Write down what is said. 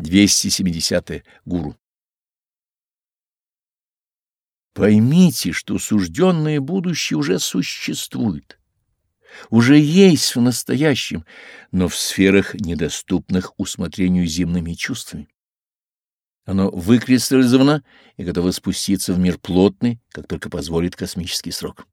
270. -е. Гуру. Поймите, что сужденное будущее уже существует, уже есть в настоящем, но в сферах, недоступных усмотрению земными чувствами. Оно выкристаллизовано и готово спуститься в мир плотный, как только позволит космический срок.